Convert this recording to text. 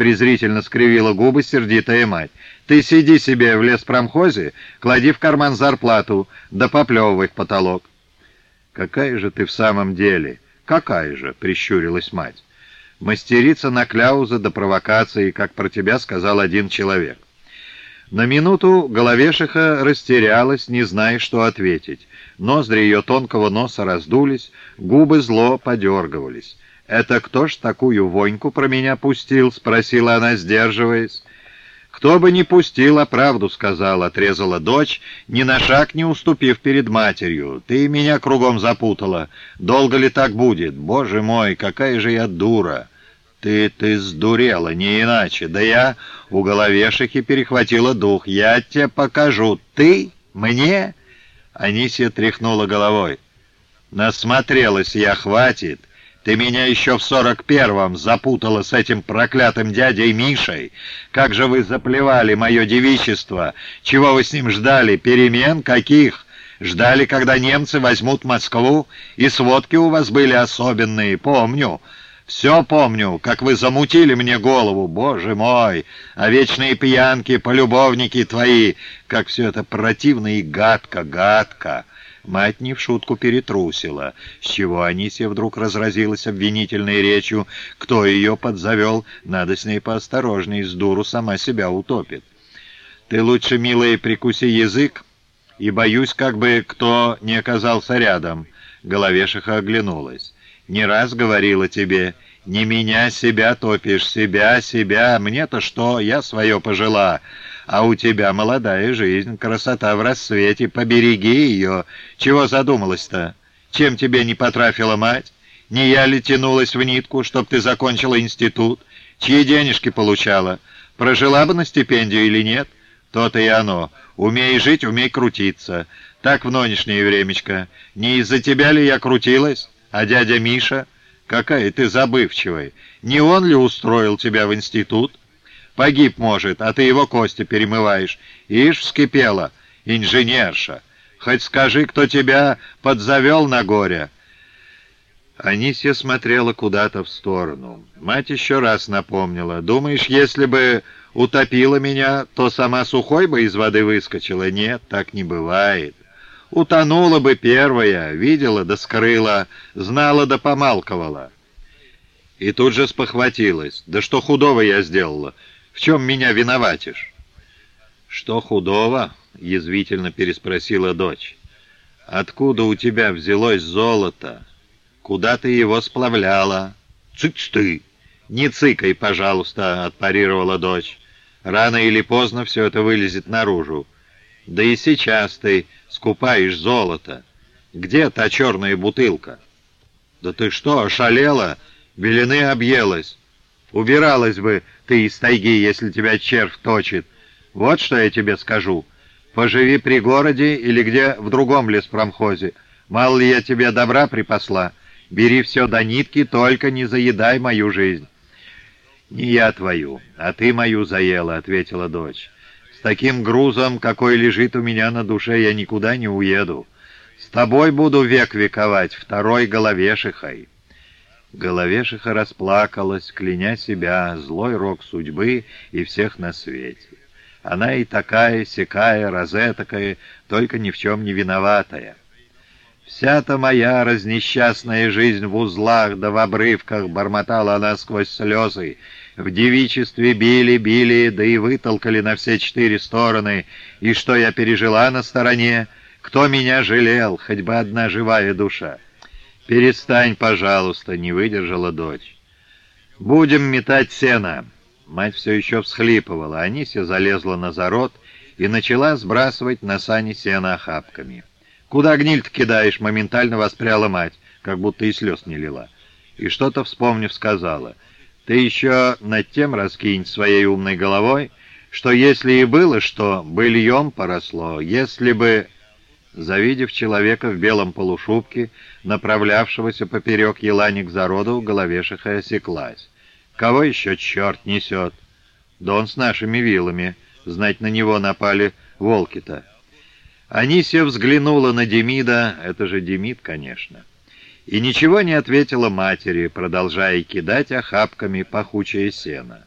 презрительно скривила губы сердитая мать. «Ты сиди себе в леспромхозе, клади в карман зарплату, да поплевывай в потолок». «Какая же ты в самом деле?» «Какая же?» — прищурилась мать. «Мастерица на кляузы до провокации, как про тебя сказал один человек». На минуту головешиха растерялась, не зная, что ответить. Ноздри ее тонкого носа раздулись, губы зло подергивались. «Это кто ж такую воньку про меня пустил?» — спросила она, сдерживаясь. «Кто бы не пустил, а правду сказал», — отрезала дочь, ни на шаг не уступив перед матерью. «Ты меня кругом запутала. Долго ли так будет? Боже мой, какая же я дура!» «Ты, ты сдурела, не иначе. Да я у головешихи перехватила дух. Я тебе покажу. Ты? Мне?» Анисия тряхнула головой. «Насмотрелась я, хватит. Ты меня еще в сорок первом запутала с этим проклятым дядей Мишей. Как же вы заплевали мое девичество? Чего вы с ним ждали? Перемен? Каких?» Ждали, когда немцы возьмут Москву, и сводки у вас были особенные, помню. Все помню, как вы замутили мне голову, боже мой, а вечные пьянки, полюбовники твои, как все это противно и гадко, гадко». Мать не в шутку перетрусила, с чего Анисия вдруг разразилась обвинительной речью. Кто ее подзавел, надо с ней поосторожней, с дуру сама себя утопит. «Ты лучше, милая, прикуси язык, и боюсь, как бы кто не оказался рядом». Головешиха оглянулась. Не раз говорила тебе, не меня себя топишь, себя, себя, мне-то что, я свое пожила, а у тебя молодая жизнь, красота в рассвете, побереги ее. Чего задумалась-то? Чем тебе не потрафила мать? Не я ли тянулась в нитку, чтоб ты закончила институт? Чьи денежки получала? Прожила бы на стипендию или нет? То-то и оно. Умей жить, умей крутиться. Так в нынешнее времечко. Не из-за тебя ли я крутилась?» А дядя Миша? Какая ты забывчивая. Не он ли устроил тебя в институт? Погиб, может, а ты его кости перемываешь. Ишь, вскипела, инженерша. Хоть скажи, кто тебя подзавел на горе». Анисия смотрела куда-то в сторону. Мать еще раз напомнила. «Думаешь, если бы утопила меня, то сама сухой бы из воды выскочила? Нет, так не бывает. Утонула бы первая, видела да скрыла, знала да помалковала. И тут же спохватилась. Да что худого я сделала? В чем меня виноватишь? Что худого? Язвительно переспросила дочь. Откуда у тебя взялось золото? Куда ты его сплавляла? Цыц ты! Не цыкай, пожалуйста, отпарировала дочь. Рано или поздно все это вылезет наружу. Да и сейчас ты скупаешь золото. Где та черная бутылка? Да ты что, ошалела? Белины объелась. Убиралась бы ты из тайги, если тебя червь точит. Вот что я тебе скажу. Поживи при городе или где в другом леспромхозе. Мало ли я тебе добра припасла. Бери все до нитки, только не заедай мою жизнь. «Не я твою, а ты мою заела», — ответила дочь. С таким грузом, какой лежит у меня на душе, я никуда не уеду. С тобой буду век вековать, второй головешихой». Головешиха расплакалась, кляня себя, злой рок судьбы и всех на свете. Она и такая, сякая, розетокая, только ни в чем не виноватая. «Вся-то моя разнесчастная жизнь в узлах да в обрывках», — бормотала она сквозь слезы, — в девичестве били, били, да и вытолкали на все четыре стороны. И что я пережила на стороне? Кто меня жалел? Хоть бы одна живая душа. «Перестань, пожалуйста», — не выдержала дочь. «Будем метать сено». Мать все еще всхлипывала. Анися залезла на зарод и начала сбрасывать на сани сено охапками. «Куда гниль-то кидаешь?» — моментально воспряла мать, как будто и слез не лила. И что-то, вспомнив, сказала — ты еще над тем раскинь своей умной головой, что если и было что, быльем поросло, если бы...» Завидев человека в белом полушубке, направлявшегося поперек елани к зароду, головешиха осеклась. «Кого еще черт несет?» «Да он с нашими вилами. Знать на него напали волки-то». Анисия взглянула на Демида, это же Демид, конечно и ничего не ответила матери, продолжая кидать охапками пахучее сено.